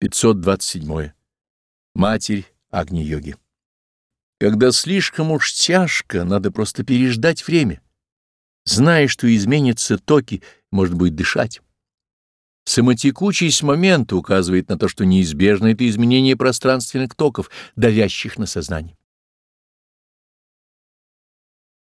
527. Матерь Агни-йоги. Когда слишком уж тяжко, надо просто переждать время, зная, что изменятся токи, может быть, дышать. Самотекучесть момента указывает на то, что неизбежно это изменение пространственных токов, давящих на сознание.